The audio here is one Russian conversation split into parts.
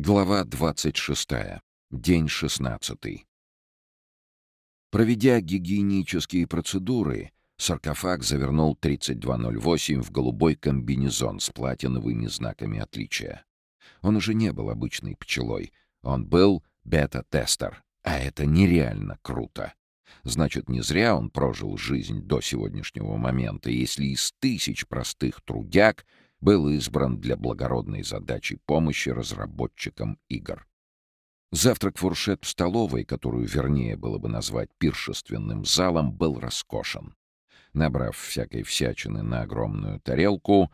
Глава 26. День 16. Проведя гигиенические процедуры, саркофаг завернул 3208 в голубой комбинезон с платиновыми знаками отличия. Он уже не был обычной пчелой, он был бета-тестер, а это нереально круто. Значит, не зря он прожил жизнь до сегодняшнего момента, если из тысяч простых трудяг — был избран для благородной задачи помощи разработчикам игр. Завтрак-фуршет в столовой, которую вернее было бы назвать пиршественным залом, был роскошен. Набрав всякой всячины на огромную тарелку,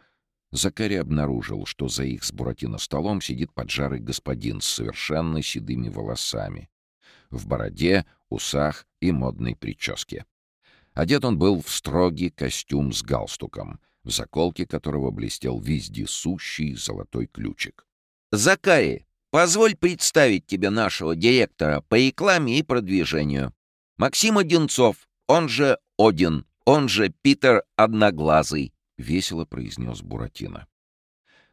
Закари обнаружил, что за их с Буратино столом сидит поджарый господин с совершенно седыми волосами, в бороде, усах и модной прическе. Одет он был в строгий костюм с галстуком — в заколке которого блестел вездесущий золотой ключик. «Закари, позволь представить тебе нашего директора по рекламе и продвижению. Максим Одинцов, он же Один, он же Питер Одноглазый», — весело произнес Буратино.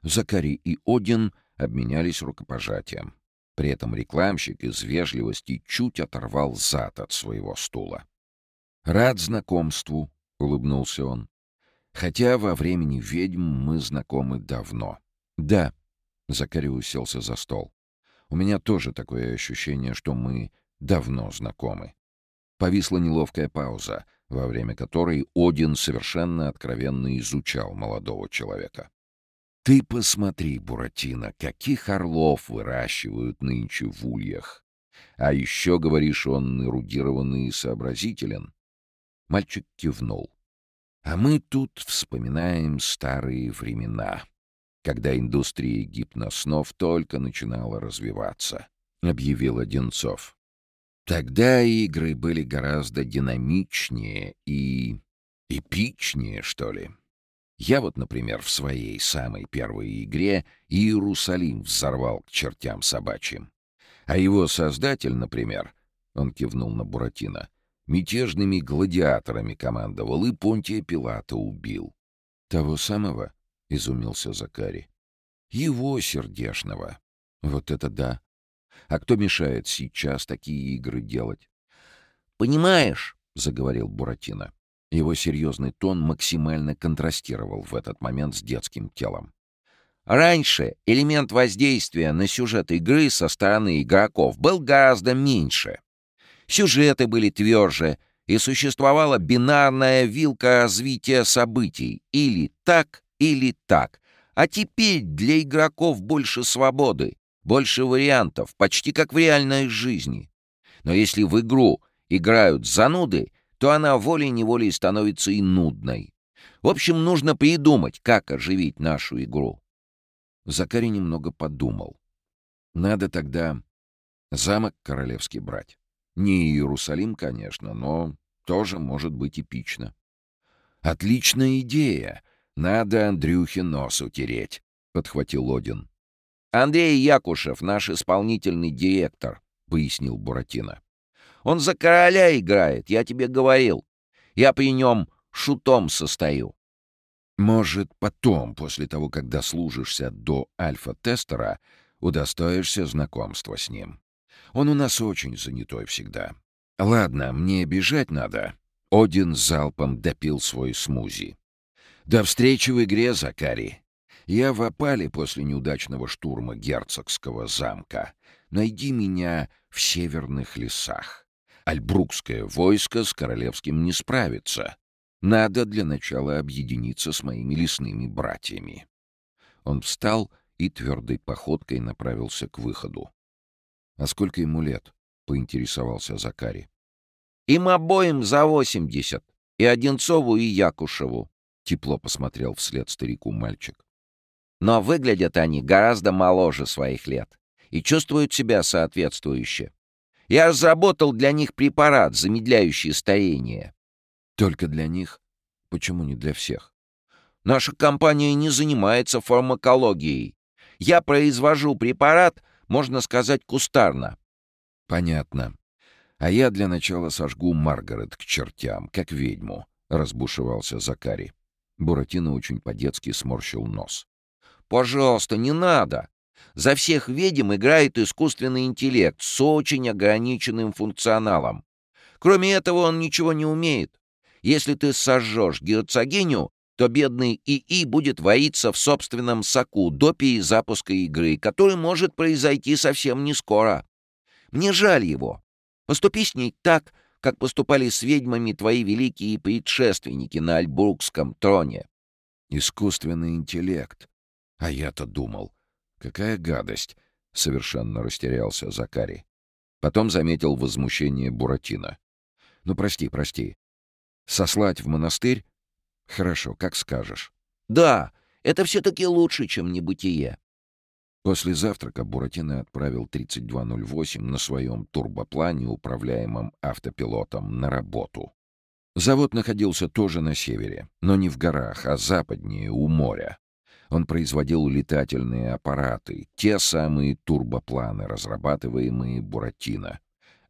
Закари и Один обменялись рукопожатием. При этом рекламщик из вежливости чуть оторвал зад от своего стула. «Рад знакомству», — улыбнулся он. Хотя во времени ведьм мы знакомы давно. Да, Закари уселся за стол. У меня тоже такое ощущение, что мы давно знакомы. Повисла неловкая пауза, во время которой Один совершенно откровенно изучал молодого человека. «Ты посмотри, Буратино, каких орлов выращивают нынче в ульях. А еще, говоришь, он эрудированный и сообразителен». Мальчик кивнул. А мы тут вспоминаем старые времена, когда индустрия гипноснов только начинала развиваться, — объявил Одинцов. Тогда игры были гораздо динамичнее и эпичнее, что ли. Я вот, например, в своей самой первой игре Иерусалим взорвал к чертям собачьим. А его создатель, например, он кивнул на Буратино, Мятежными гладиаторами командовал и Понтия Пилата убил. «Того самого?» — изумился Закари. «Его сердешного. Вот это да. А кто мешает сейчас такие игры делать?» «Понимаешь», — заговорил Буратино. Его серьезный тон максимально контрастировал в этот момент с детским телом. Раньше элемент воздействия на сюжет игры со стороны игроков был гораздо меньше. Сюжеты были тверже, и существовала бинарная вилка развития событий. Или так, или так. А теперь для игроков больше свободы, больше вариантов, почти как в реальной жизни. Но если в игру играют зануды, то она волей-неволей становится и нудной. В общем, нужно придумать, как оживить нашу игру. Закари немного подумал. Надо тогда замок королевский брать. Не Иерусалим, конечно, но тоже может быть эпично. «Отличная идея! Надо Андрюхе нос утереть», — подхватил Один. «Андрей Якушев, наш исполнительный директор», — пояснил Буратино. «Он за короля играет, я тебе говорил. Я при нем шутом состою». «Может, потом, после того, как дослужишься до альфа-тестера, удостоишься знакомства с ним. Он у нас очень занятой всегда. Ладно, мне бежать надо. Один залпом допил свой смузи. До встречи в игре, Закари. Я в опале после неудачного штурма герцогского замка. Найди меня в северных лесах. Альбрукское войско с королевским не справится. Надо для начала объединиться с моими лесными братьями. Он встал и твердой походкой направился к выходу. «А сколько ему лет?» — поинтересовался Закари. «Им обоим за восемьдесят. И Одинцову, и Якушеву», — тепло посмотрел вслед старику мальчик. «Но выглядят они гораздо моложе своих лет и чувствуют себя соответствующе. Я разработал для них препарат, замедляющий старение». «Только для них? Почему не для всех?» «Наша компания не занимается фармакологией. Я произвожу препарат, можно сказать, кустарно. Понятно. А я для начала сожгу Маргарет к чертям, как ведьму, разбушевался Закари. Буратино очень по-детски сморщил нос. «Пожалуйста, не надо. За всех ведьм играет искусственный интеллект с очень ограниченным функционалом. Кроме этого он ничего не умеет. Если ты сожжешь герцогиню, то бедный ИИ будет воиться в собственном соку до перезапуска игры, который может произойти совсем не скоро. Мне жаль его. Поступи с ней так, как поступали с ведьмами твои великие предшественники на Альбургском троне. Искусственный интеллект. А я-то думал, какая гадость, — совершенно растерялся Закари. Потом заметил возмущение Буратино. Ну, прости, прости. Сослать в монастырь? Хорошо, как скажешь. Да, это все-таки лучше, чем небытие. После завтрака Буратино отправил 3208 на своем турбоплане, управляемом автопилотом, на работу. Завод находился тоже на севере, но не в горах, а западнее, у моря. Он производил летательные аппараты, те самые турбопланы, разрабатываемые Буратино,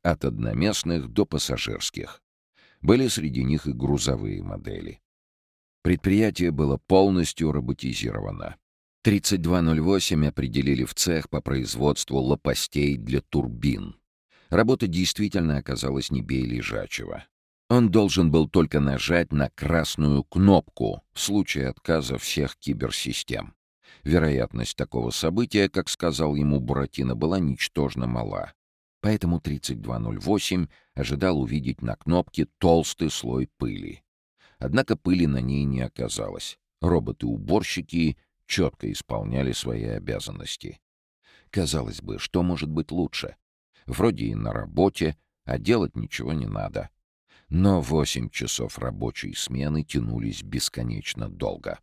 от одноместных до пассажирских. Были среди них и грузовые модели. Предприятие было полностью роботизировано. 3208 определили в цех по производству лопастей для турбин. Работа действительно оказалась не бей лежачего. Он должен был только нажать на красную кнопку в случае отказа всех киберсистем. Вероятность такого события, как сказал ему Буратино, была ничтожно мала. Поэтому 3208 ожидал увидеть на кнопке толстый слой пыли. Однако пыли на ней не оказалось. Роботы-уборщики четко исполняли свои обязанности. Казалось бы, что может быть лучше? Вроде и на работе, а делать ничего не надо. Но восемь часов рабочей смены тянулись бесконечно долго.